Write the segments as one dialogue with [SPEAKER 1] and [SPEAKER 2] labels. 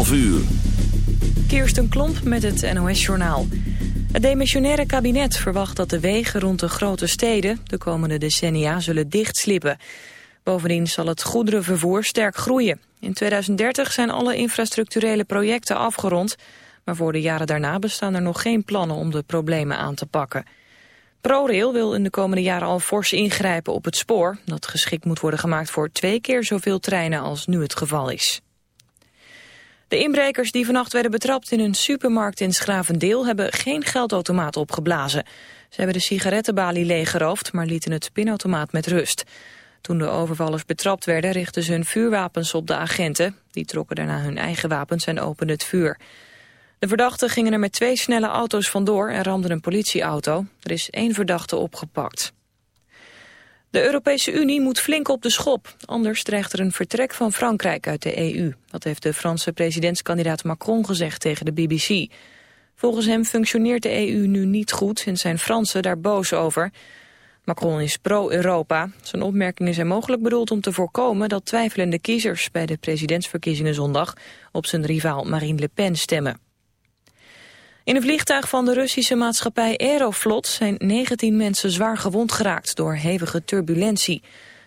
[SPEAKER 1] 11 uur.
[SPEAKER 2] Kirsten Klomp met het NOS-journaal. Het demissionaire kabinet verwacht dat de wegen rond de grote steden... de komende decennia zullen dichtslippen. Bovendien zal het goederenvervoer sterk groeien. In 2030 zijn alle infrastructurele projecten afgerond... maar voor de jaren daarna bestaan er nog geen plannen om de problemen aan te pakken. ProRail wil in de komende jaren al fors ingrijpen op het spoor... dat geschikt moet worden gemaakt voor twee keer zoveel treinen als nu het geval is. De inbrekers die vannacht werden betrapt in een supermarkt in Schravendeel... hebben geen geldautomaat opgeblazen. Ze hebben de sigarettenbalie leeggeroofd, maar lieten het pinautomaat met rust. Toen de overvallers betrapt werden, richtten ze hun vuurwapens op de agenten. Die trokken daarna hun eigen wapens en openden het vuur. De verdachten gingen er met twee snelle auto's vandoor en ramden een politieauto. Er is één verdachte opgepakt. De Europese Unie moet flink op de schop, anders dreigt er een vertrek van Frankrijk uit de EU. Dat heeft de Franse presidentskandidaat Macron gezegd tegen de BBC. Volgens hem functioneert de EU nu niet goed en zijn Fransen daar boos over. Macron is pro-Europa. Zijn opmerkingen zijn mogelijk bedoeld om te voorkomen dat twijfelende kiezers bij de presidentsverkiezingen zondag op zijn rivaal Marine Le Pen stemmen. In een vliegtuig van de Russische maatschappij Aeroflot zijn 19 mensen zwaar gewond geraakt door hevige turbulentie.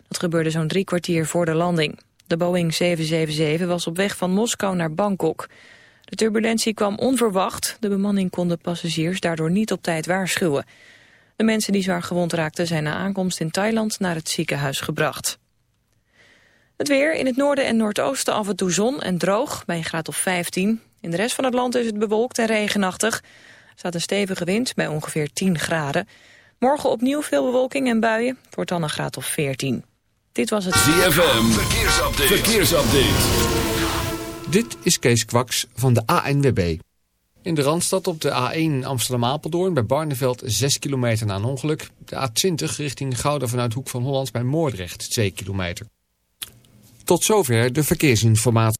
[SPEAKER 2] Dat gebeurde zo'n drie kwartier voor de landing. De Boeing 777 was op weg van Moskou naar Bangkok. De turbulentie kwam onverwacht. De bemanning kon de passagiers daardoor niet op tijd waarschuwen. De mensen die zwaar gewond raakten zijn na aankomst in Thailand naar het ziekenhuis gebracht. Het weer in het noorden en noordoosten af en toe zon en droog bij een graad of 15. In de rest van het land is het bewolkt en regenachtig. Er staat een stevige wind bij ongeveer 10 graden. Morgen opnieuw veel bewolking en buien. Het wordt dan een graad of 14. Dit was het
[SPEAKER 1] ZFM. Verkeersupdate. Verkeersupdate.
[SPEAKER 3] Dit is Kees Kwaks van de ANWB. In de Randstad op de A1 Amsterdam-Apeldoorn bij Barneveld 6 kilometer na een ongeluk. De A20 richting Gouda vanuit Hoek van Holland bij Moordrecht 2 kilometer. Tot zover de verkeersinformatie.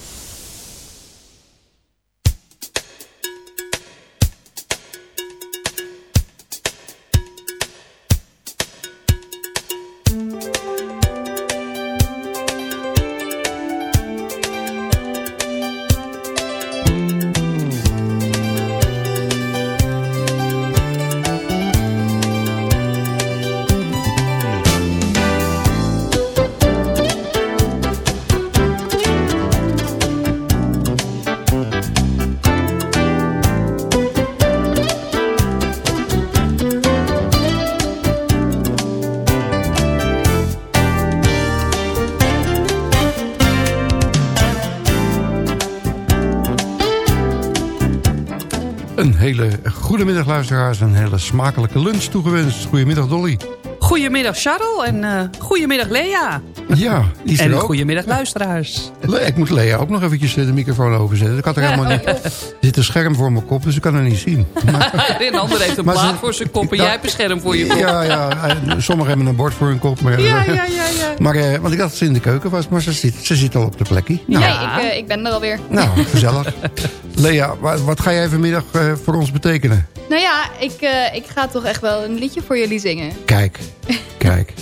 [SPEAKER 4] Goedemiddag luisteraars, een hele smakelijke lunch toegewenst. Goedemiddag Dolly.
[SPEAKER 5] Goedemiddag Charles en uh, goedemiddag Lea.
[SPEAKER 4] Ja, die is
[SPEAKER 6] En
[SPEAKER 4] er ook.
[SPEAKER 6] goedemiddag luisteraars.
[SPEAKER 4] Le- Ik moet Lea ook nog eventjes eh, de microfoon overzetten. Ik had er helemaal niet... Er zit een scherm voor mijn kop, dus ik kan er niet zien. Maar,
[SPEAKER 6] Een ander heeft een
[SPEAKER 4] Maar ze-
[SPEAKER 6] plaat voor zijn kop en
[SPEAKER 4] Ja.
[SPEAKER 6] jij hebt een scherm voor je kop.
[SPEAKER 4] ja, ja, eh, sommigen hebben een bord voor hun kop. Maar,
[SPEAKER 6] Ja, ja, ja, ja.
[SPEAKER 4] maar eh, want ik dacht dat ze in de keuken was, maar ze zit, ze zit al op de plekje. Nou,
[SPEAKER 7] Nee, ik, eh, ik ben er alweer.
[SPEAKER 4] nou gezellig. Lea, wa- wat ga jij vanmiddag eh, voor ons betekenen?
[SPEAKER 7] Nou ja, ik, eh, ik ga toch echt wel een liedje voor jullie zingen.
[SPEAKER 4] Kijk, kijk.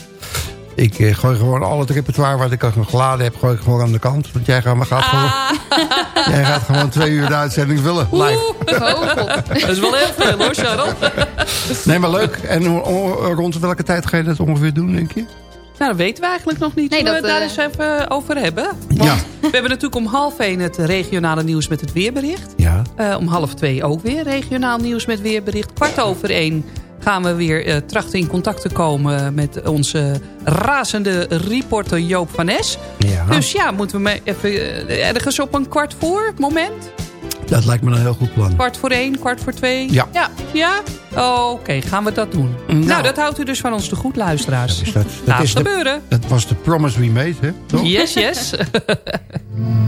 [SPEAKER 4] Ik eh, gooi gewoon al het repertoire wat ik al geladen heb, gooi ik gewoon aan de kant. Want jij gaat, gaat, gewoon, jij gaat gewoon twee uur de uitzending vullen. Live.
[SPEAKER 7] Oh.
[SPEAKER 6] Dat is wel heel veel hoor, Charles.
[SPEAKER 4] Nee, maar leuk. En rond welke tijd ga je dat ongeveer doen, denk je?
[SPEAKER 6] Nou, dat weten we eigenlijk nog niet.
[SPEAKER 7] Nee,
[SPEAKER 6] we
[SPEAKER 7] dat,
[SPEAKER 6] het daar
[SPEAKER 7] eh,
[SPEAKER 6] eens even over hebben? Want
[SPEAKER 4] Ja.
[SPEAKER 6] we hebben natuurlijk om half één het regionale nieuws met het weerbericht.
[SPEAKER 4] Ja.
[SPEAKER 6] Eh, om half twee ook weer regionaal nieuws met weerbericht. Kwart over één gaan we weer eh, trachten in contact te komen met onze razende reporter Joop van Es.
[SPEAKER 4] ja.
[SPEAKER 6] Dus ja, moeten we me even eh, ergens op een kwart voor moment?
[SPEAKER 4] Dat lijkt me een heel goed plan.
[SPEAKER 6] Kwart voor één, kwart voor twee?
[SPEAKER 4] Ja.
[SPEAKER 6] Ja? ja? Oké, gaan we dat doen.
[SPEAKER 4] Nou.
[SPEAKER 6] Nou, dat houdt u dus van ons te goed, luisteraars.
[SPEAKER 4] Dus dat, dat,
[SPEAKER 6] Laat
[SPEAKER 4] is de,
[SPEAKER 6] gebeuren.
[SPEAKER 4] dat was de promise we made, hè? Toch?
[SPEAKER 6] Yes, yes.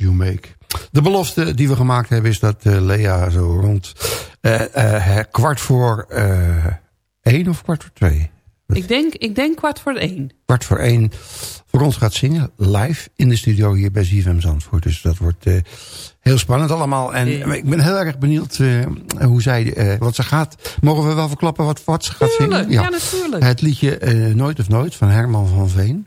[SPEAKER 8] You
[SPEAKER 4] Make. De belofte die we gemaakt hebben is dat eh, Lea zo rond eh, eh, kwart voor één of kwart voor twee?
[SPEAKER 5] Ik denk, ik denk kwart voor één.
[SPEAKER 4] Kwart voor één voor ons gaat zingen. Live in de studio hier bij ZFM Zandvoort. Dus dat wordt heel spannend allemaal. En
[SPEAKER 5] Ja.
[SPEAKER 4] ik ben heel erg benieuwd hoe zij, wat ze gaat. Mogen we wel verklappen wat, wat ze gaat
[SPEAKER 5] Tuurlijk,
[SPEAKER 4] zingen?
[SPEAKER 5] ja, natuurlijk.
[SPEAKER 4] Het liedje Nooit of Nooit van Herman van Veen.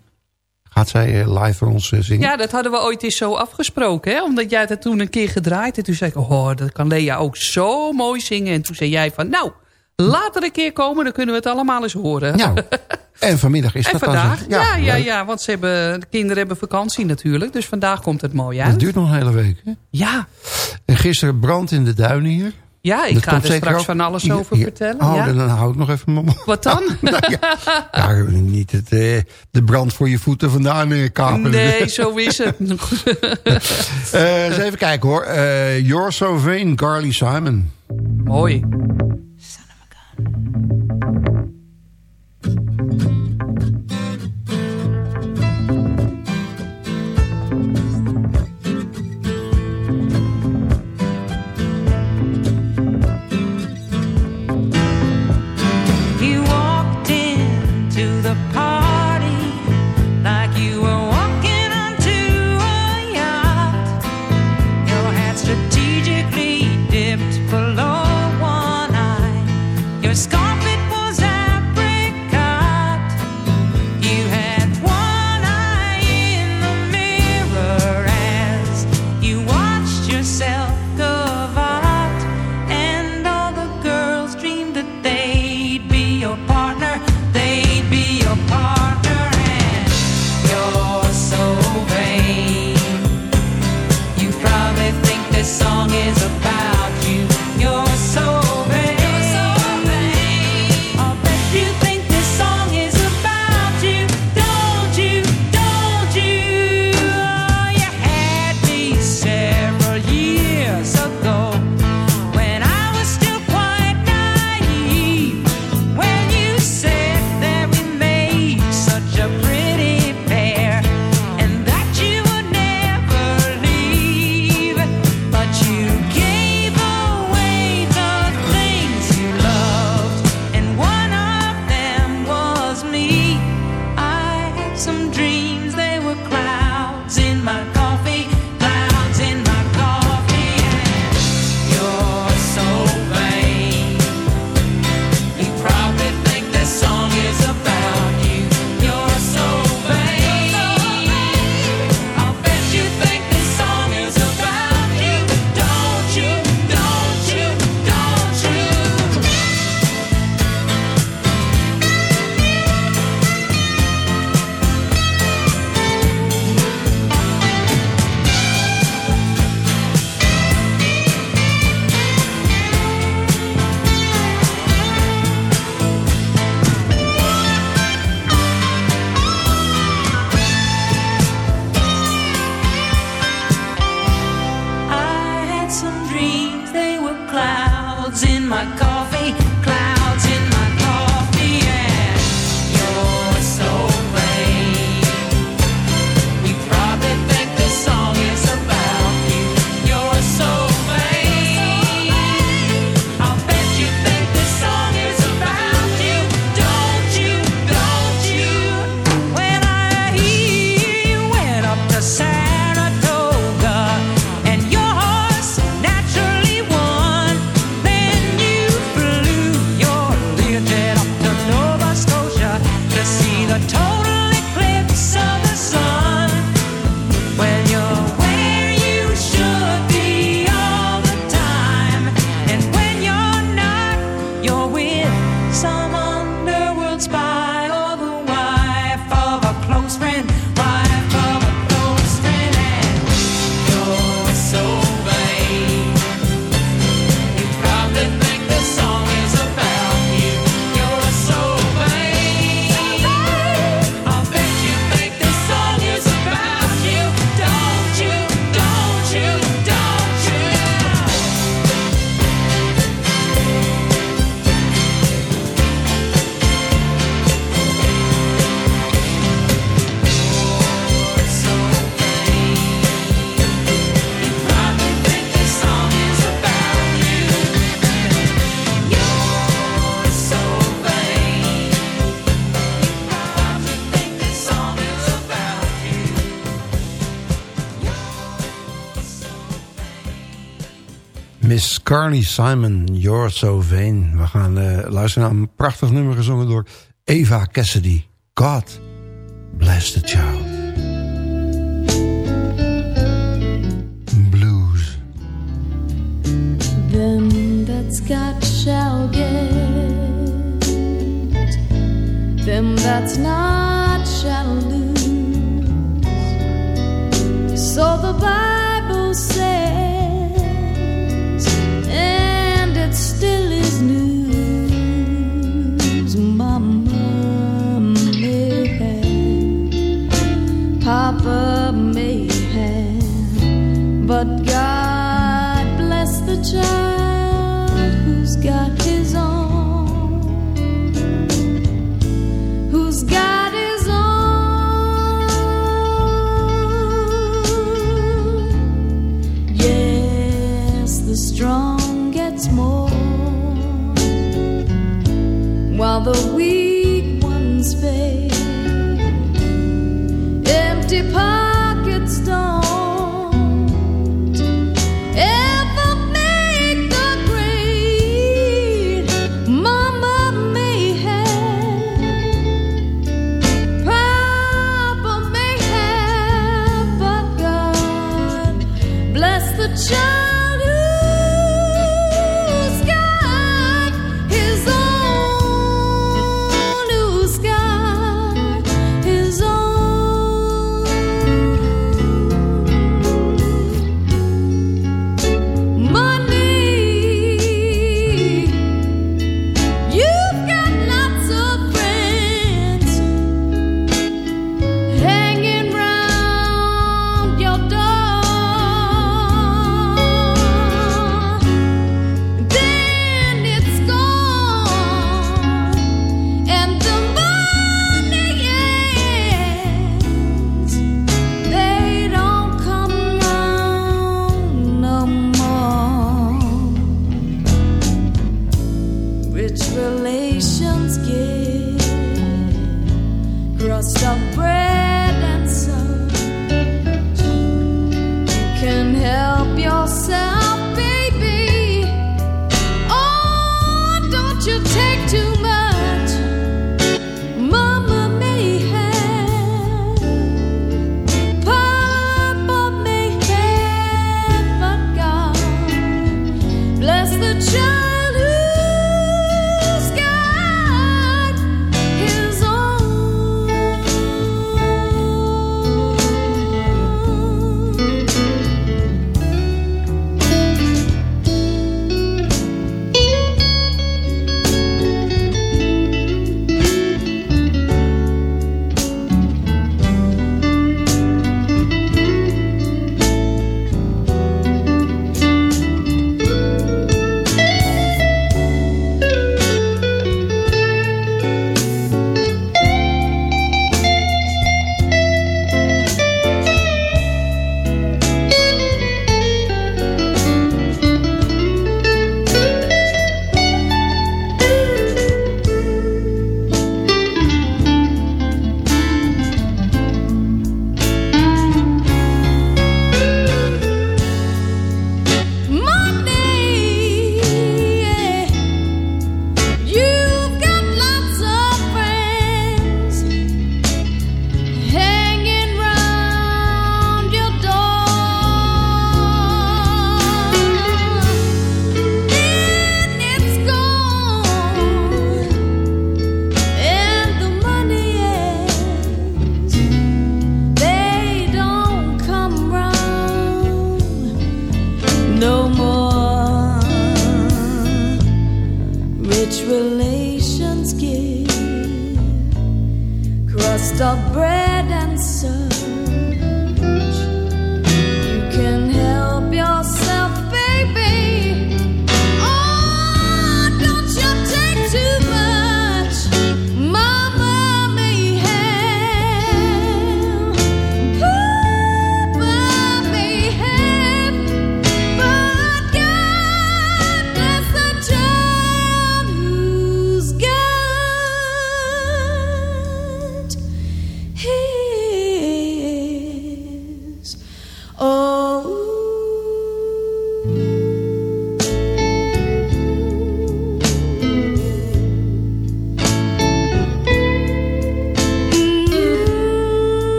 [SPEAKER 4] Gaat zij eh, live voor ons eh, zingen?
[SPEAKER 5] Ja, dat hadden we ooit eens zo afgesproken. Hè? Omdat jij dat toen een keer gedraaid. En toen zei ik, oh, dat kan Lea ook zo mooi zingen. En toen zei jij van, nou, laat er een keer komen. Dan kunnen we het allemaal eens horen.
[SPEAKER 4] Nou, en vanmiddag is
[SPEAKER 5] en
[SPEAKER 4] dat
[SPEAKER 5] vandaag? Ja, ja, ja,
[SPEAKER 4] leuk.
[SPEAKER 5] want ze hebben, de kinderen hebben vakantie natuurlijk. Dus vandaag komt het mooi uit.
[SPEAKER 4] duurt nog een hele week. Hè?
[SPEAKER 5] Ja,
[SPEAKER 4] En gisteren brand in de duinen hier.
[SPEAKER 5] Ja ik
[SPEAKER 4] Dat
[SPEAKER 5] ga er straks
[SPEAKER 4] ook-
[SPEAKER 5] van alles over
[SPEAKER 4] ja.
[SPEAKER 5] vertellen.
[SPEAKER 4] Oh,
[SPEAKER 5] ja.
[SPEAKER 4] dan, dan hou ik nog even mijn mond.
[SPEAKER 5] Wat dan?
[SPEAKER 4] Nou ja, ja, niet het, eh, de brand voor je voeten vandaan kapen.
[SPEAKER 5] Nee, zo is het.
[SPEAKER 4] Eh, eens even kijken hoor. Eh You're So Vain, Carly Simon.
[SPEAKER 5] mooi.
[SPEAKER 9] You
[SPEAKER 4] Miss Carly Simon, You're So Vain. We gaan uh, luisteren naar een prachtig nummer gezongen door Eva Cassidy. God bless the child. Blues.
[SPEAKER 10] Them that's got shall get. Them that's not shall lose. So the Bible says. still is
[SPEAKER 11] new.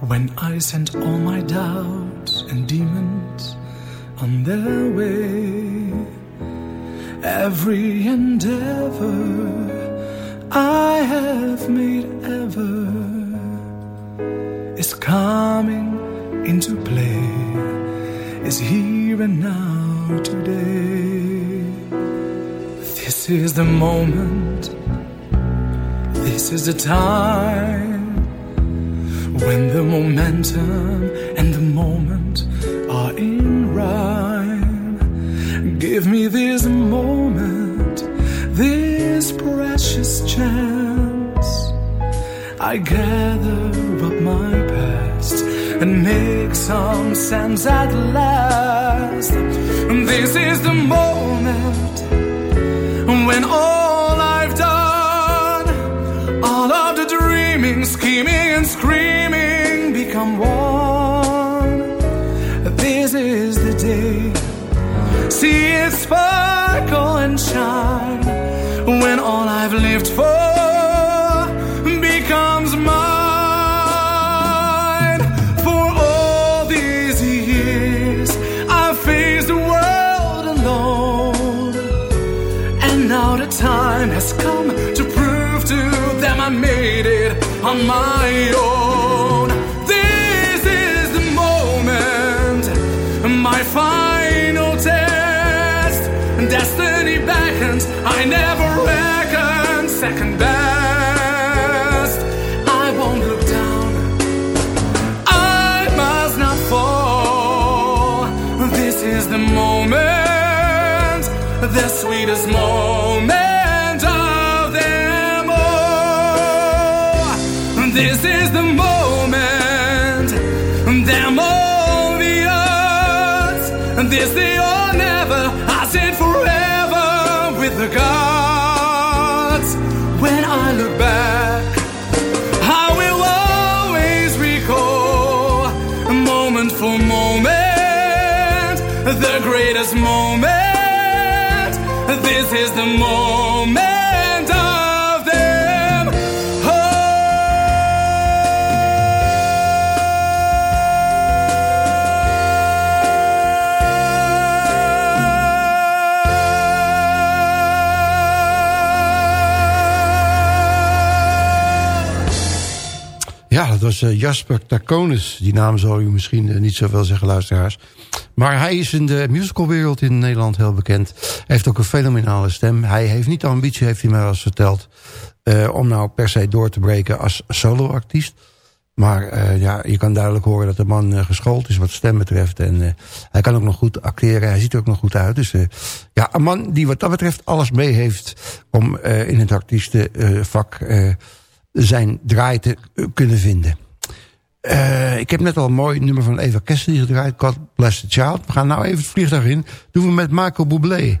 [SPEAKER 11] When I sent all my doubts and demons on their way. Every endeavor I have made ever is coming into play, is here and now today. This is the moment, this is the time when the momentum and the moment are in rhyme. Give me this moment, this precious chance. I gather up my past and make some sense at last. This is the moment when all I've done, all of the dreaming, scheming, and screaming become one. This is the day. See it sparkle and shine when all I've lived for becomes mine. For all these years, I've faced the world alone. And now the time has come to prove to them I made it on my sweetest moment of them all. This is the the moment of them.
[SPEAKER 4] Ja, dat was eh, Jasper Taconis. Die naam zal u misschien eh, niet zoveel zeggen, luisteraars. Maar hij is in de musicalwereld in Nederland heel bekend. Heeft ook een fenomenale stem. Hij heeft niet de ambitie, heeft hij mij wel eens verteld... eh, om nou per se door te breken als soloartiest. Maar eh, ja, je kan duidelijk horen dat de man eh, geschoold is wat stem betreft. En hij kan ook nog goed acteren. Hij ziet er ook nog goed uit. Dus ja, een man die wat dat betreft alles mee heeft... om in het artiestenvak zijn draai te kunnen vinden. Ik heb net al een mooi nummer van Eva Cassidy gedraaid. God Bless the Child. We gaan nou even het vliegtuig in. Doen we met Michael Bublé.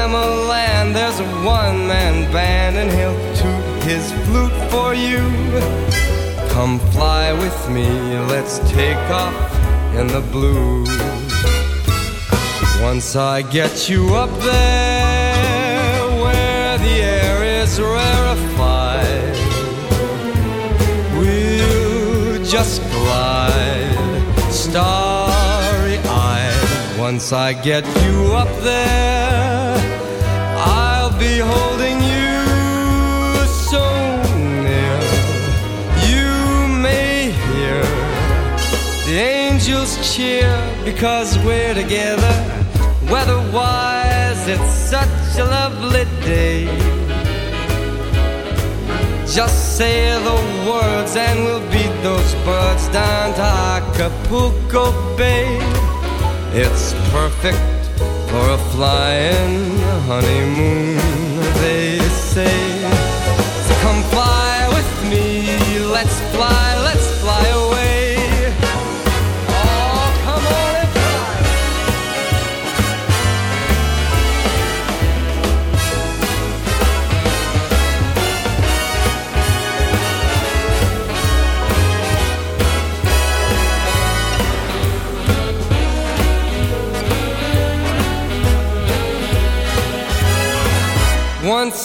[SPEAKER 12] one man band, and he'll toot his flute for you. Come fly with me, let's take off in the blue. Once I get you up there, where the air is rarefied, we'll just glide starry eyed. Once I get you up there, angels cheer because we're together. Weatherwise, it's such a lovely day. Just say the words and we'll beat those birds down to Acapulco Bay. It's perfect for a flying honeymoon, they say. So come fly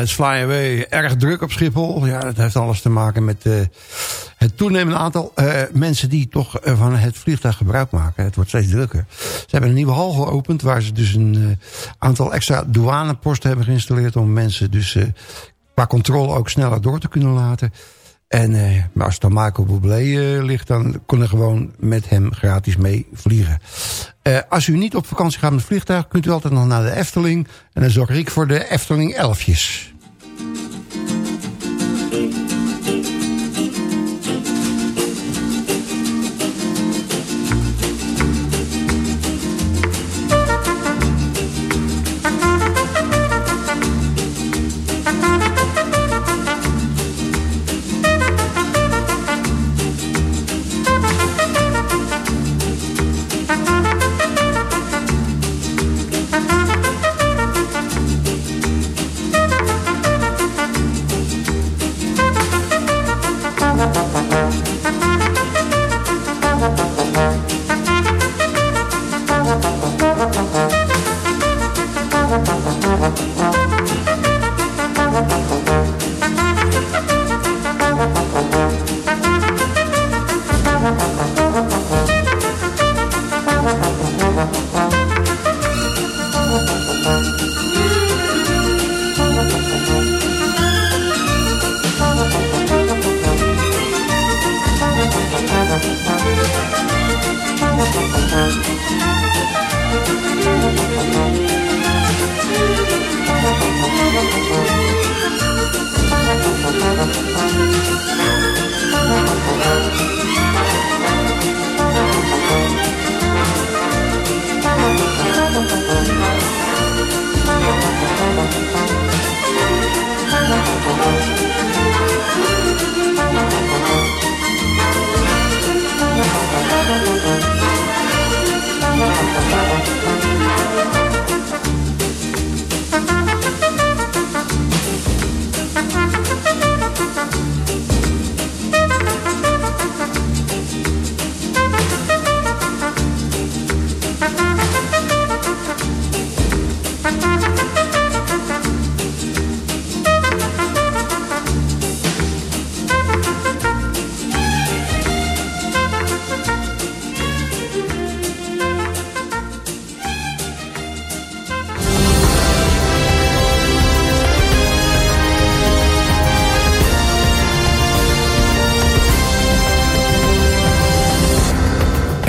[SPEAKER 12] Let's Fly Away.
[SPEAKER 4] Erg druk op Schiphol. Ja, dat heeft alles te maken met eh, het toenemende aantal eh, mensen die toch eh, van het vliegtuig gebruik maken. Het wordt steeds drukker. Ze hebben een nieuwe hal geopend waar ze dus een aantal extra douaneposten hebben geïnstalleerd om mensen dus qua controle ook sneller door te kunnen laten. En eh, maar als het dan Michael Bublé eh, ligt, dan we gewoon met hem gratis mee vliegen. Eh, als u niet op vakantie gaat met vliegtuig, kunt u altijd nog naar de Efteling. En dan zorg ik voor de Efteling elfjes.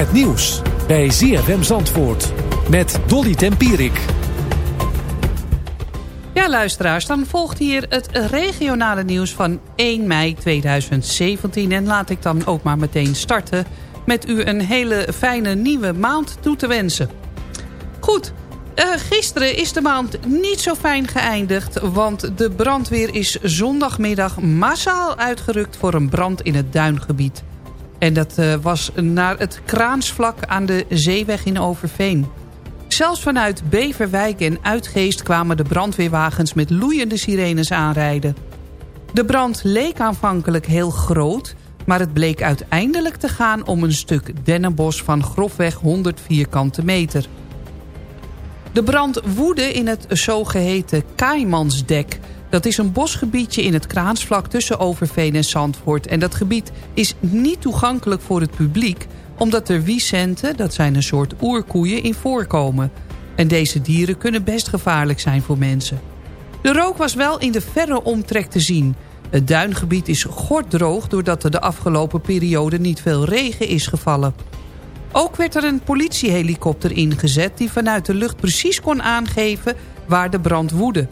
[SPEAKER 13] Het nieuws bij ZFM Zandvoort met Dolly Tempierik.
[SPEAKER 5] Ja, luisteraars, dan volgt hier het regionale nieuws van 1 mei 2017. En laat ik dan ook maar meteen starten met u een hele fijne nieuwe maand toe te wensen. Goed, Eh, gisteren is de maand niet zo fijn geëindigd... want de brandweer is zondagmiddag massaal uitgerukt... voor een brand in het duingebied. En dat eh, was naar het Kraansvlak aan de Zeeweg in Overveen. Zelfs vanuit Beverwijk en Uitgeest kwamen de brandweerwagens... met loeiende sirenes aanrijden. De brand leek aanvankelijk heel groot... maar het bleek uiteindelijk te gaan om een stuk dennenbos... van grofweg 100 vierkante meter... De brand woedde in het zogeheten Kaimansdek. Dat is een bosgebiedje in het Kraansvlak tussen Overveen en Zandvoort. En dat gebied is niet toegankelijk voor het publiek... omdat er wiesenten, dat zijn een soort oerkoeien, in voorkomen. En deze dieren kunnen best gevaarlijk zijn voor mensen. De rook was wel in de verre omtrek te zien. Het duingebied is gorddroog doordat er de afgelopen periode niet veel regen is gevallen... Ook werd er een politiehelikopter ingezet... die vanuit de lucht precies kon aangeven waar de brand woedde.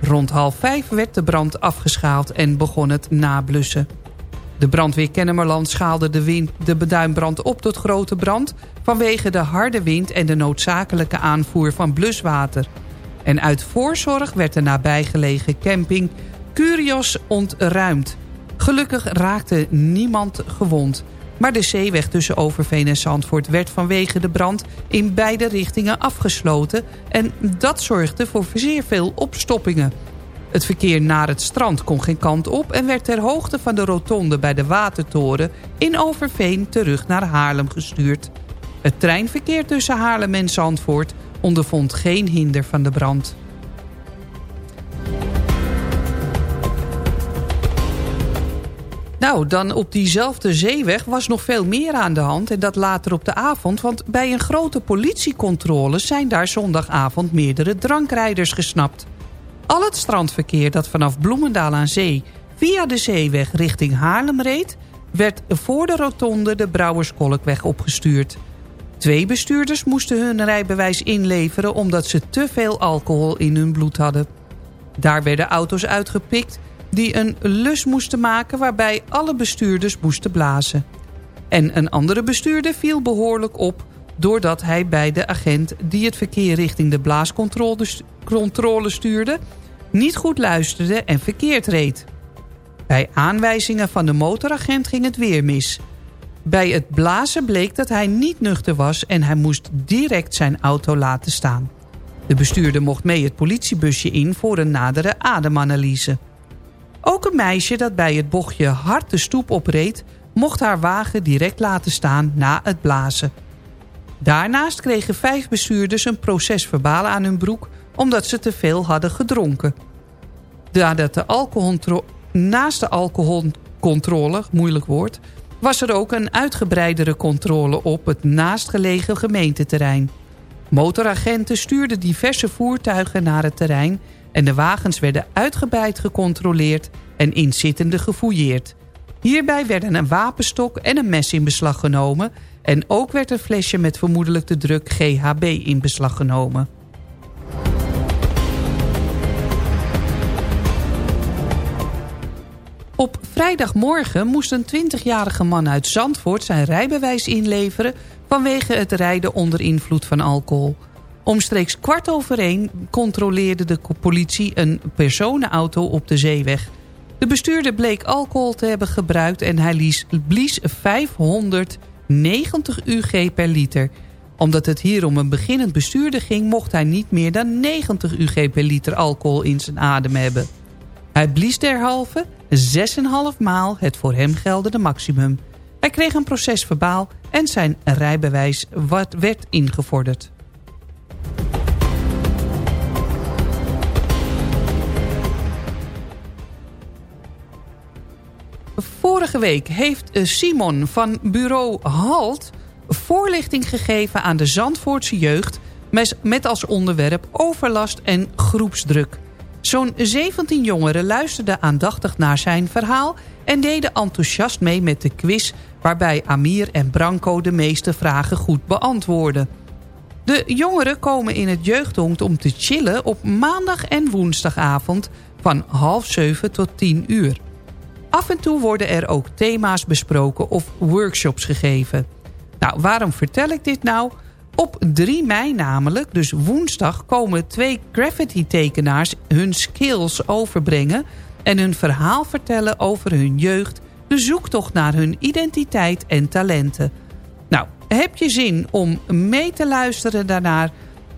[SPEAKER 5] Rond half vijf werd de brand afgeschaald en begon het nablussen. De brandweer Kennemerland schaalde de, wind, de beduinbrand op tot grote brand... vanwege de harde wind en de noodzakelijke aanvoer van bluswater. En uit voorzorg werd de nabijgelegen camping Curios ontruimd. Gelukkig raakte niemand gewond... Maar de zeeweg tussen Overveen en Zandvoort werd vanwege de brand in beide richtingen afgesloten. En dat zorgde voor zeer veel opstoppingen. Het verkeer naar het strand kon geen kant op en werd ter hoogte van de rotonde bij de Watertoren in Overveen terug naar Haarlem gestuurd. Het treinverkeer tussen Haarlem en Zandvoort ondervond geen hinder van de brand. Nou, dan op diezelfde zeeweg was nog veel meer aan de hand. En dat later op de avond. Want bij een grote politiecontrole zijn daar zondagavond meerdere drankrijders gesnapt. Al het strandverkeer dat vanaf Bloemendaal aan zee via de zeeweg richting Haarlem reed... werd voor de rotonde de Brouwerskolkweg opgestuurd. Twee bestuurders moesten hun rijbewijs inleveren... omdat ze te veel alcohol in hun bloed hadden. Daar werden auto's uitgepikt die een lus moesten maken waarbij alle bestuurders moesten blazen. En een andere bestuurder viel behoorlijk op doordat hij bij de agent die het verkeer richting de blaascontrole stuurde... niet goed luisterde en verkeerd reed. Bij aanwijzingen van de motoragent ging het weer mis. Bij het blazen bleek dat hij niet nuchter was en hij moest direct zijn auto laten staan. De bestuurder mocht mee het politiebusje in voor een nadere ademanalyse. Ook een meisje dat bij het bochtje hard de stoep opreed... mocht haar wagen direct laten staan na het blazen. Daarnaast kregen vijf bestuurders een procesverbaal aan hun broek... omdat ze te veel hadden gedronken. Nadat de alcohol, naast de alcoholcontrole, moeilijk woord... was er ook een uitgebreidere controle op het naastgelegen gemeenteterrein. Motoragenten stuurden diverse voertuigen naar het terrein en de wagens werden uitgebreid gecontroleerd en inzittenden gefouilleerd. Hierbij werden een wapenstok en een mes in beslag genomen... en ook werd een flesje met vermoedelijk de druk GHB in beslag genomen. Op vrijdagmorgen moest een 20-jarige man uit Zandvoort zijn rijbewijs inleveren... vanwege het rijden onder invloed van alcohol. Omstreeks kwart over één controleerde de politie een personenauto op de zeeweg. De bestuurder bleek alcohol te hebben gebruikt en hij blies 590 UG per liter. Omdat het hier om een beginnend bestuurder ging... mocht hij niet meer dan 90 UG per liter alcohol in zijn adem hebben. Hij blies derhalve 6,5 maal het voor hem geldende maximum. Hij kreeg een procesverbaal en zijn rijbewijs werd ingevorderd. Vorige week heeft eh, Simon van bureau Halt voorlichting gegeven aan de Zandvoortse jeugd... met als onderwerp overlast en groepsdruk. Zo'n 17 jongeren luisterden aandachtig naar zijn verhaal... en deden enthousiast mee met de quiz... waarbij Amir en Branco de meeste vragen goed beantwoorden. De jongeren komen in het jeugdhonk om te chillen op maandag en woensdagavond... van half zeven tot tien uur. Af en toe worden er ook thema's besproken of workshops gegeven. Nou, waarom vertel ik dit nou? Op 3 mei namelijk, dus woensdag, komen twee graffiti-tekenaars hun skills overbrengen... en hun verhaal vertellen over hun jeugd, de zoektocht naar hun identiteit en talenten. Heb je zin om mee te luisteren daarnaar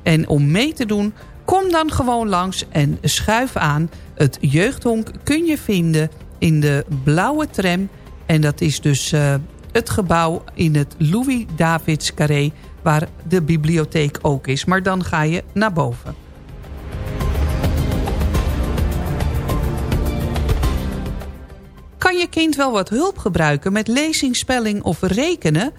[SPEAKER 5] en om mee te doen... kom dan gewoon langs en schuif aan. Het jeugdhonk kun je vinden in de blauwe tram... en dat is dus uh, het gebouw in het Louis-Davids Carré waar de bibliotheek ook is. Maar dan ga je naar boven. Kan je kind wel wat hulp gebruiken met lezing, spelling of rekenen?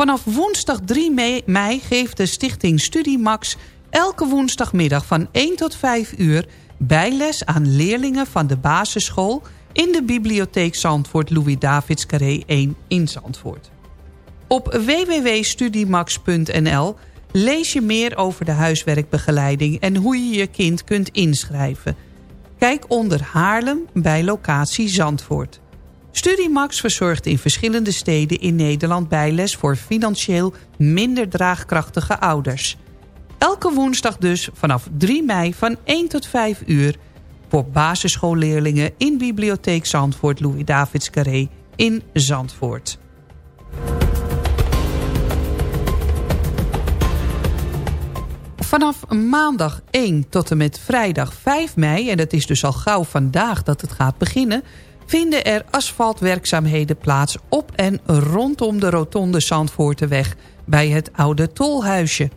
[SPEAKER 5] Vanaf woensdag 3 mei geeft de stichting StudieMax... elke woensdagmiddag van 1 tot 5 uur... bijles aan leerlingen van de basisschool... in de bibliotheek Zandvoort Louis Davids Carré 1 in Zandvoort. Op www.studiemax.nl lees je meer over de huiswerkbegeleiding... en hoe je je kind kunt inschrijven. Kijk onder Haarlem bij locatie Zandvoort. Studiemax verzorgt in verschillende steden in Nederland bijles... voor financieel minder draagkrachtige ouders. Elke woensdag dus vanaf 3 mei van 1 tot 5 uur... voor basisschoolleerlingen in Bibliotheek Zandvoort Louis Davids Carré in Zandvoort. Vanaf maandag 1 tot en met vrijdag 5 mei... en dat is dus al gauw vandaag dat het gaat beginnen... vinden er asfaltwerkzaamheden plaats op en rondom de rotonde Zandvoortenweg... bij het oude tolhuisje.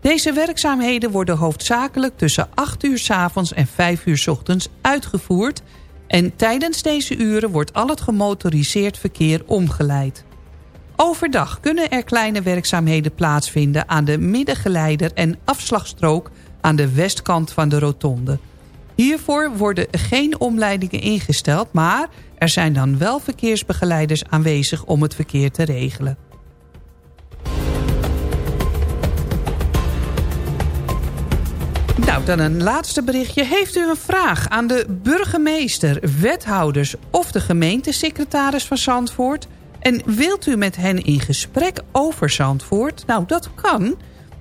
[SPEAKER 5] Deze werkzaamheden worden hoofdzakelijk tussen 8 uur s avonds en 5 uur s ochtends uitgevoerd... en tijdens deze uren wordt al het gemotoriseerd verkeer omgeleid. Overdag kunnen er kleine werkzaamheden plaatsvinden... aan de middengeleider en afslagstrook aan de westkant van de rotonde. Hiervoor worden geen omleidingen ingesteld... maar er zijn dan wel verkeersbegeleiders aanwezig om het verkeer te regelen. Nou, dan een laatste berichtje. Heeft u een vraag aan de burgemeester, wethouders of de gemeentesecretaris van Zandvoort... En wilt u met hen in gesprek over Zandvoort? Nou, dat kan.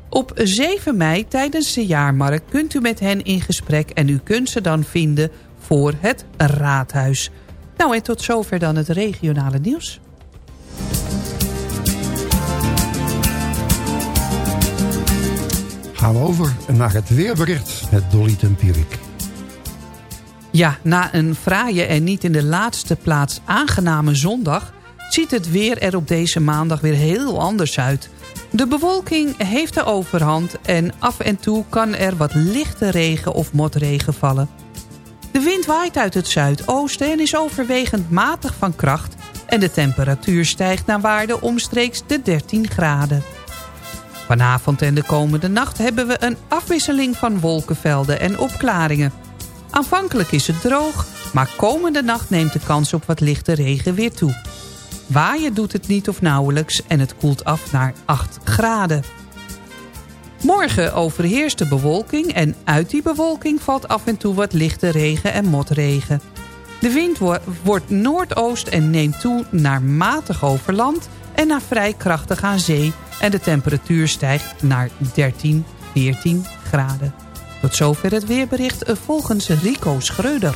[SPEAKER 5] Op 7 mei tijdens de jaarmarkt kunt u met hen in gesprek... en u kunt ze dan vinden voor het raadhuis. Nou, en tot zover dan het regionale nieuws.
[SPEAKER 4] Gaan we over naar het weerbericht met Dolly Tempierik.
[SPEAKER 5] Ja, na een fraaie en niet in de laatste plaats aangename zondag ziet het weer er op deze maandag weer heel anders uit. De bewolking heeft de overhand en af en toe kan er wat lichte regen of motregen vallen. De wind waait uit het zuidoosten en is overwegend matig van kracht... en de temperatuur stijgt naar waarde omstreeks de 13 graden. Vanavond en de komende nacht hebben we een afwisseling van wolkenvelden en opklaringen. Aanvankelijk is het droog, maar komende nacht neemt de kans op wat lichte regen weer toe. Waaien doet het niet of nauwelijks en het koelt af naar 8 graden. Morgen overheerst de bewolking en uit die bewolking valt af en toe wat lichte regen en motregen. De wind wordt noordoost en neemt toe naar matig over land en naar vrij krachtig aan zee en de temperatuur stijgt naar 13, 14 graden. Tot zover het weerbericht volgens Rico Schreuder.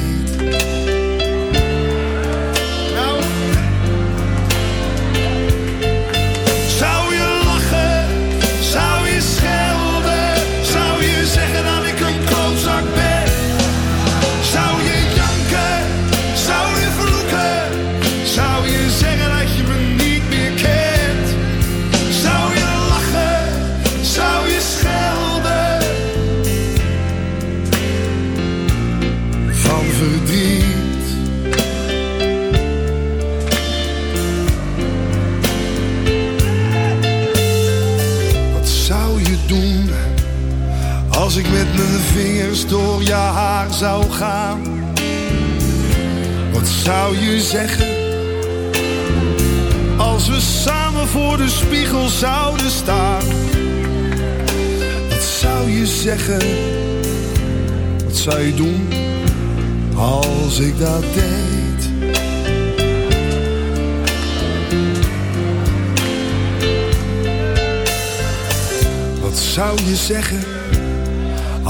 [SPEAKER 14] Vingers door je haar zou gaan? Wat zou je zeggen als we samen voor de spiegel zouden staan? Wat zou je zeggen? Wat zou je doen als ik dat deed? Wat zou je zeggen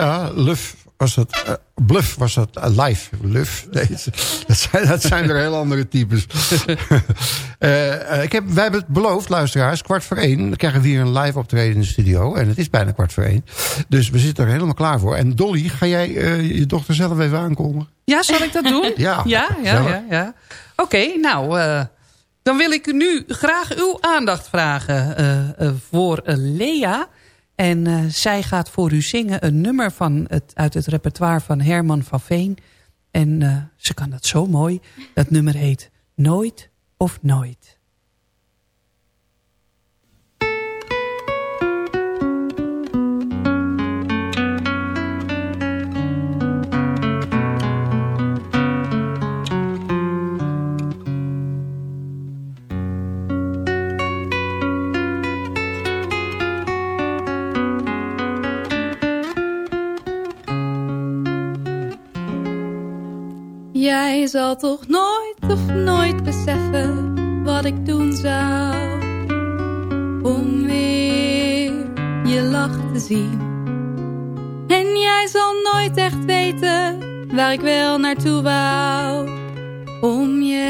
[SPEAKER 4] Ja, Luf was dat. eh, bluff was dat. eh, live. Luf. Nee, dat, zijn, dat zijn weer heel andere types. Eh, ik heb, wij hebben het beloofd, luisteraars. Kwart voor één. Dan krijgen we hier een live optreden in de studio. En het is bijna kwart voor één. Dus we zitten er helemaal klaar voor. En Dolly, ga jij je dochter zelf even aankomen?
[SPEAKER 5] Ja, zal ik dat doen?
[SPEAKER 4] Ja.
[SPEAKER 5] Ja, ja,
[SPEAKER 4] Zelf.
[SPEAKER 5] ja. ja. Oké, nou, dan wil ik nu graag uw aandacht vragen voor Lea. En eh, zij gaat voor u zingen een nummer van het, uit het repertoire van Herman van Veen. En eh, ze kan dat zo mooi. Dat nummer heet Nooit of Nooit.
[SPEAKER 15] Zal toch nooit of nooit beseffen wat ik doen zou om weer je lach te zien. En jij zal nooit echt weten waar ik wel naartoe wou om je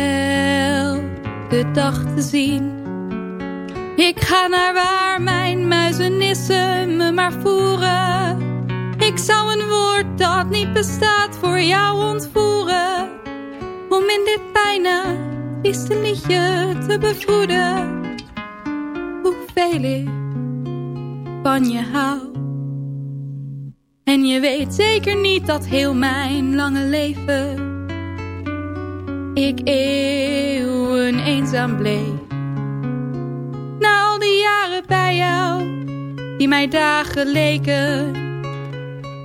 [SPEAKER 15] elke dag te zien. Ik ga naar waar mijn muizenissen me maar voeren. Ik zou een woord dat niet bestaat voor jou ontvoeren. Om in dit bijna trieste liedje te bevroeden. Hoeveel ik van je hou. En je weet zeker niet dat heel mijn lange leven... ik eeuwen eenzaam bleef. Na al die jaren bij jou, die mij dagen leken...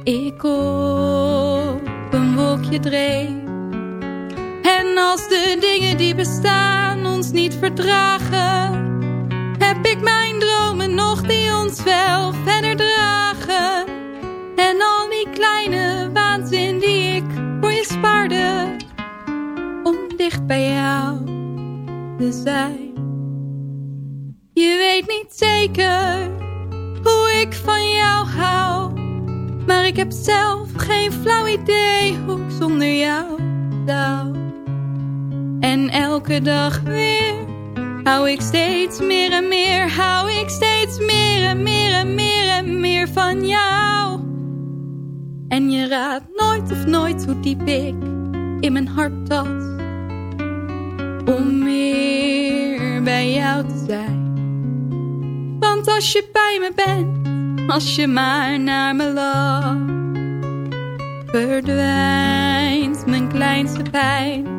[SPEAKER 15] ik op een wolkje dreef. En als de dingen die bestaan ons niet verdragen... heb ik mijn dromen nog die ons wel verder dragen. En al die kleine waanzin die ik voor je spaarde... om dicht bij jou te zijn. Je weet niet zeker hoe ik van jou hou... maar ik heb zelf geen flauw idee hoe ik zonder jou zou. Elke dag weer hou ik steeds meer en meer, hou ik steeds meer en meer en meer en meer van jou. En je raadt nooit of nooit hoe diep ik in mijn hart tas. Om meer bij jou te zijn. Want als je bij me bent, als je maar naar me lacht, verdwijnt mijn kleinste pijn.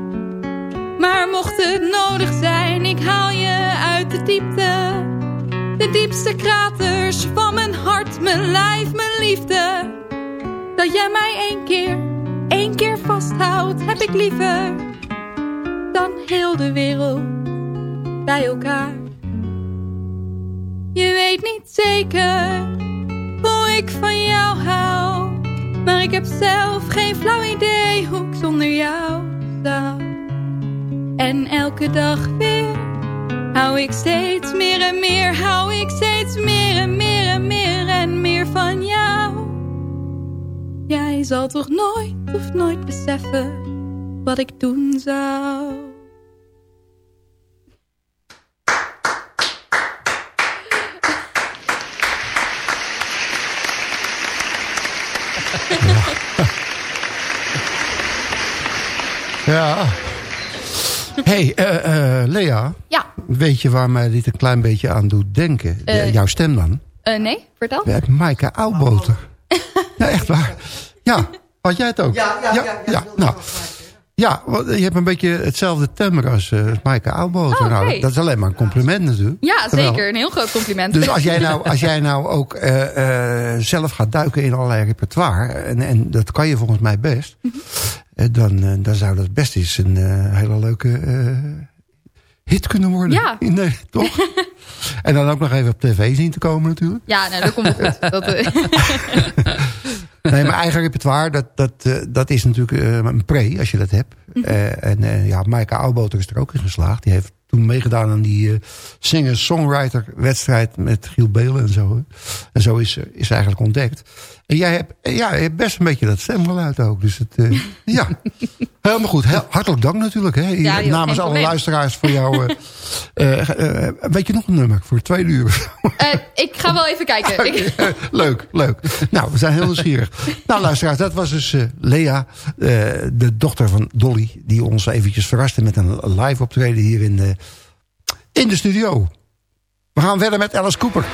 [SPEAKER 15] Maar mocht het nodig zijn, ik haal je uit de diepte. De diepste kraters van mijn hart, mijn lijf, mijn liefde. Dat jij mij één keer, één keer vasthoudt, heb ik liever. Dan heel de wereld bij elkaar. Je weet niet zeker hoe ik van jou hou. Maar ik heb zelf geen flauw idee hoe ik zonder jou zou. En elke dag weer hou ik steeds meer en meer, hou ik steeds meer en meer en meer en meer van jou. Jij zal toch nooit of nooit beseffen wat ik doen zou.
[SPEAKER 4] Ja. hey, eh, eh, Lea.
[SPEAKER 15] Ja.
[SPEAKER 4] Weet je waar mij dit een klein beetje aan doet denken? De-
[SPEAKER 15] Eh.
[SPEAKER 4] jouw stem dan?
[SPEAKER 15] Eh, nee, vertel.
[SPEAKER 4] Maaike Oudboter. ja, echt waar. Ja, had jij het ook?
[SPEAKER 15] Ja, ja, ja, ja,
[SPEAKER 4] nou, ja, je hebt een beetje hetzelfde timbre als uh, Maaike Oudboter.
[SPEAKER 15] Oh,
[SPEAKER 4] nou, dat is alleen maar een compliment natuurlijk.
[SPEAKER 15] Ja, zeker. Een heel groot compliment.
[SPEAKER 4] Dus als jij nou, als jij nou ook eh, eh, zelf gaat duiken in allerlei repertoire... en, en dat kan je volgens mij best...
[SPEAKER 15] Mhm.
[SPEAKER 4] dan, dan zou dat best eens een hele leuke hit kunnen worden.
[SPEAKER 15] Ja.
[SPEAKER 4] Nee, toch? en dan ook nog even op tv zien te komen natuurlijk.
[SPEAKER 15] Ja, nou, dat komt wel goed. Dat,
[SPEAKER 4] Nee, mijn eigen repertoire, dat, dat, eh, dat is natuurlijk eh, een pre, als je dat hebt.
[SPEAKER 15] Mhm.
[SPEAKER 4] Eh, en ja, Maaike Oudboter is er ook in geslaagd. Die heeft toen meegedaan aan die eh, singer-songwriter-wedstrijd met Giel Belen en zo. En zo is, ze- is eigenlijk ontdekt. En jij hebt, eh, ja, je hebt best een beetje dat stemgeluid ook. Dus het, eh, ja, helemaal goed. Heel, hartelijk dank natuurlijk. Hè,
[SPEAKER 15] Ja, joh,
[SPEAKER 4] namens alle
[SPEAKER 15] probleem.
[SPEAKER 4] luisteraars voor jou. eh, weet je nog een nummer voor twee uur?
[SPEAKER 15] ik ga wel even kijken.
[SPEAKER 4] Leuk, leuk. Nou, we zijn heel nieuwsgierig. Nou, luisteraars, dat was dus Lea, de dochter van Dolly... die ons eventjes verraste met een live optreden hier in de, in de studio. We gaan verder met Alice Cooper.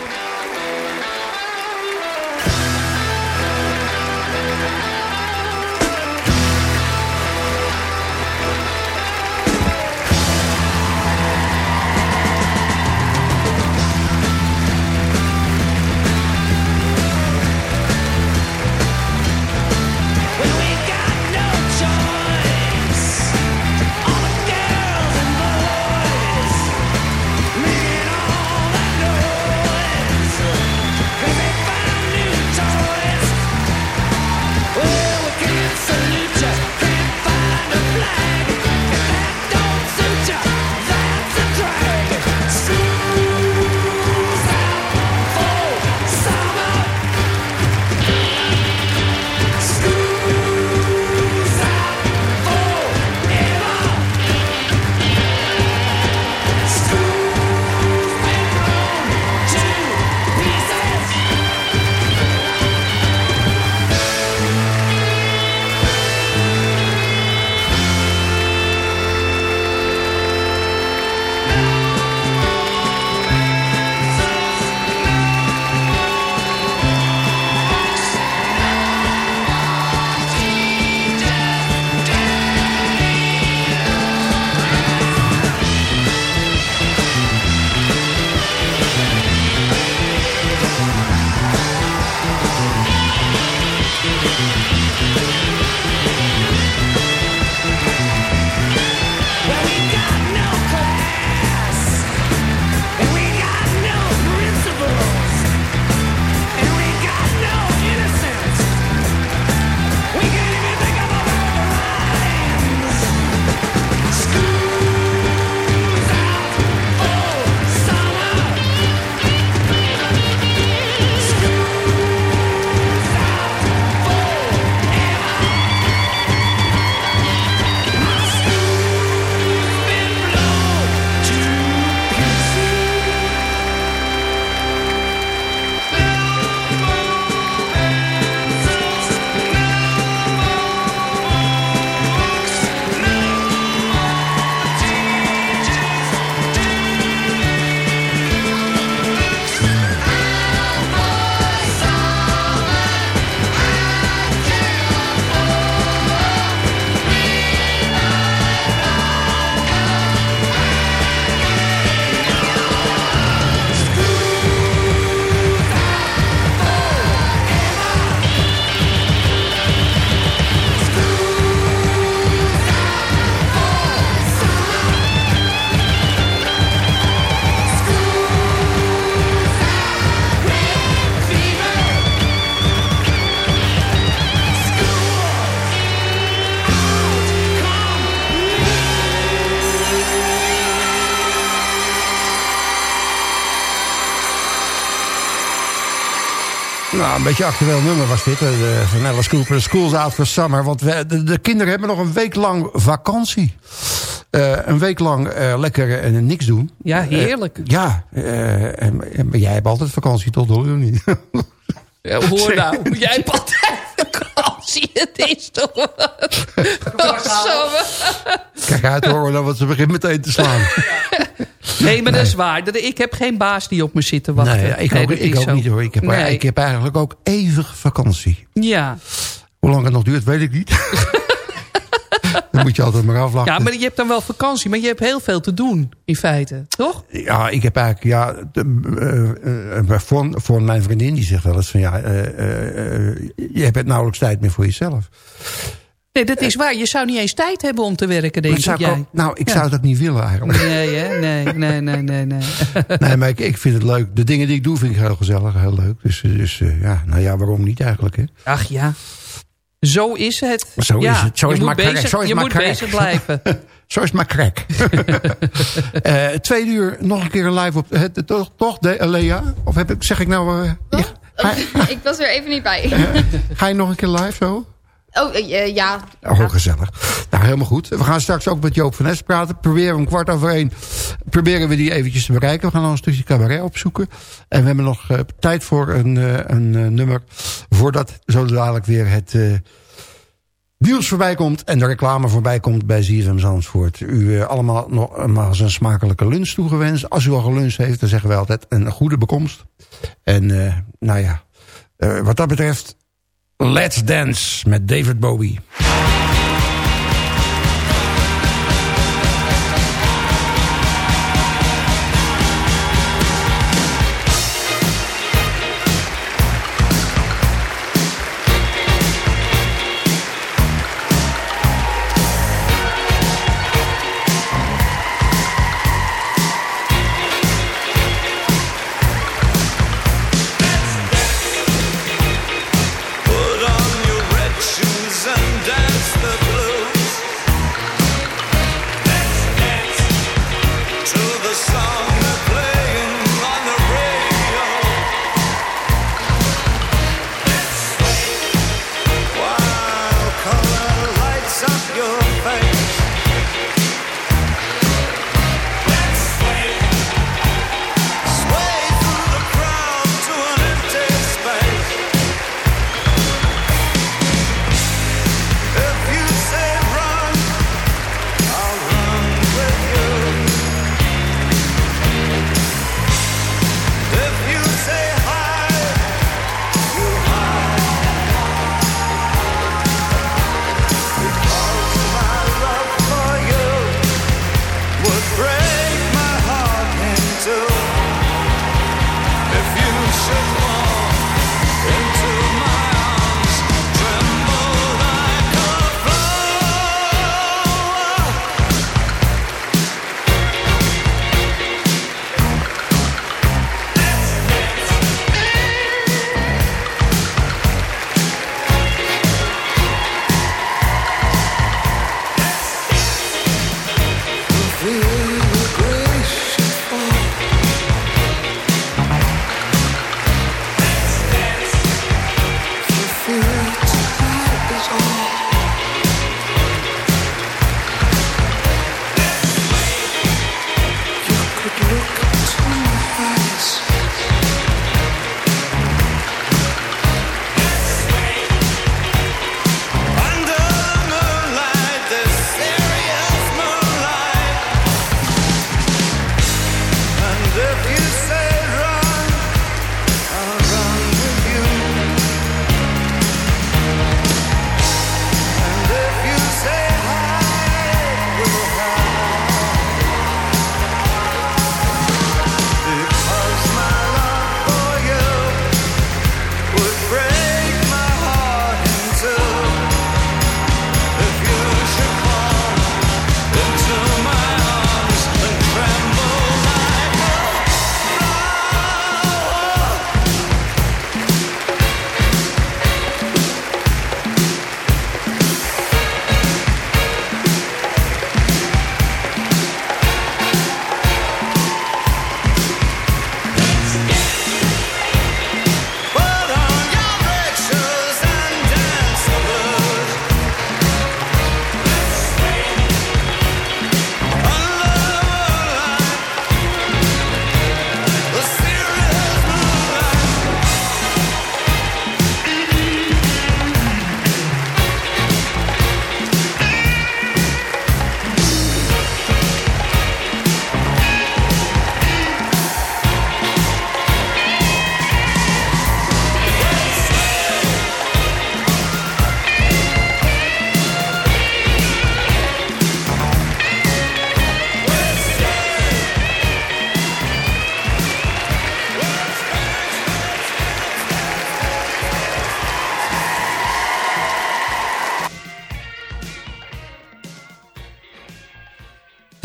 [SPEAKER 4] Een beetje actueel nummer was dit. De, van Alice Cooper, School's Out for Summer. Want we, de, de kinderen hebben nog een week lang vakantie. Eh, een week lang eh, lekker eh, niks doen.
[SPEAKER 5] Ja, heerlijk.
[SPEAKER 4] Ja, en, en jij hebt altijd vakantie, toch? Dolly, of niet?
[SPEAKER 5] Ja, hoor nou, jij hebt altijd vakantie. Het is toch... Oh, zo.
[SPEAKER 4] Kijk uit hoor, dan, want ze begint meteen te slaan.
[SPEAKER 5] Nee, maar dat is waar. Dat- Ik heb geen baas die op me zit te wachten.
[SPEAKER 4] Nee, ik
[SPEAKER 5] Nee,
[SPEAKER 4] ook, ik ook niet hoor. Ik heb,
[SPEAKER 5] Nee.
[SPEAKER 4] ik heb eigenlijk ook eeuwig vakantie.
[SPEAKER 5] Ja.
[SPEAKER 4] Hoe lang het nog duurt, weet ik niet. Dan moet je altijd maar afwachten.
[SPEAKER 5] ja, maar je hebt dan wel vakantie. Maar je hebt heel veel te doen, in feite. Toch?
[SPEAKER 4] Ja, ik heb eigenlijk, ja, de, eh, voor, voor mijn vriendin die zegt wel eens van ja, je hebt nauwelijks tijd meer voor jezelf.
[SPEAKER 5] Nee, dat is waar. Je zou niet eens tijd hebben om te werken, denk ik. Jij.
[SPEAKER 4] nou, ik
[SPEAKER 5] Ja.
[SPEAKER 4] zou dat niet willen eigenlijk.
[SPEAKER 5] Nee, hè? Nee, nee, nee, nee, nee.
[SPEAKER 4] nee, maar ik, ik vind het leuk. De dingen die ik doe vind ik heel gezellig, heel leuk. Dus, dus ja, nou ja, waarom niet eigenlijk, hè?
[SPEAKER 5] Ach ja. Zo is het.
[SPEAKER 4] Zo
[SPEAKER 5] ja,
[SPEAKER 4] is het. Zo
[SPEAKER 5] je
[SPEAKER 4] is
[SPEAKER 5] moet
[SPEAKER 4] maar
[SPEAKER 5] bezig,
[SPEAKER 4] Zo is
[SPEAKER 5] je
[SPEAKER 4] maar
[SPEAKER 5] moet bezig blijven.
[SPEAKER 4] Zo is het maar krek. Eh tweede uur nog een keer een live op... Het, toch, toch de, Lea? Of heb ik, zeg ik nou... eh, ja, ga,
[SPEAKER 7] ik was er even niet bij.
[SPEAKER 4] ga je nog een keer live zo?
[SPEAKER 7] Oh, eh, ja.
[SPEAKER 4] Oh, gezellig. Nou, helemaal goed. We gaan straks ook met Joop van Es praten. Proberen we om kwart over één... proberen we die eventjes te bereiken. We gaan nog een stukje cabaret opzoeken. En we hebben nog eh, tijd voor een, eh, een eh, nummer... voordat zo dadelijk weer het... Nieuws voorbij komt en de reclame voorbij komt bij ZFM Zandvoort. U allemaal nog een smakelijke lunch toegewenst. Als u al geluncht heeft, dan zeggen we altijd een goede bekomst. En nou ja, wat dat betreft, let's dance met David Bowie.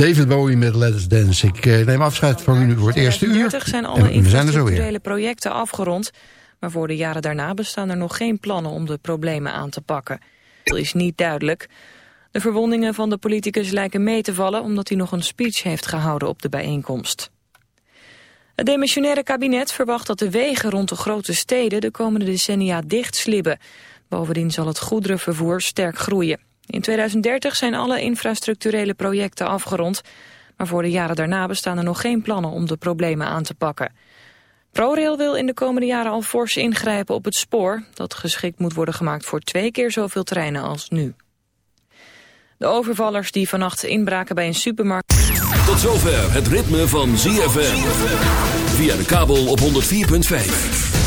[SPEAKER 4] David Bowie met Let's Dance. Ik eh, neem afscheid van u voor het eerste uur.
[SPEAKER 2] 2030 zijn alle infrastructurele projecten afgerond. Maar voor de jaren daarna bestaan er nog geen plannen om de problemen aan te pakken. Dat is niet duidelijk. De verwondingen van de politicus lijken mee te vallen... omdat hij nog een speech heeft gehouden op de bijeenkomst. Het demissionaire kabinet verwacht dat de wegen rond de grote steden... de komende decennia dichtslibben. Bovendien zal het goederenvervoer sterk groeien. In 2030 zijn alle infrastructurele projecten afgerond... maar voor de jaren daarna bestaan er nog geen plannen om de problemen aan te pakken. ProRail wil in de komende jaren al fors ingrijpen op het spoor... dat geschikt moet worden gemaakt voor twee keer zoveel treinen als nu. De overvallers die vannacht inbraken bij een supermarkt...
[SPEAKER 1] Tot zover het ritme van ZFM. Via de kabel op 104.5.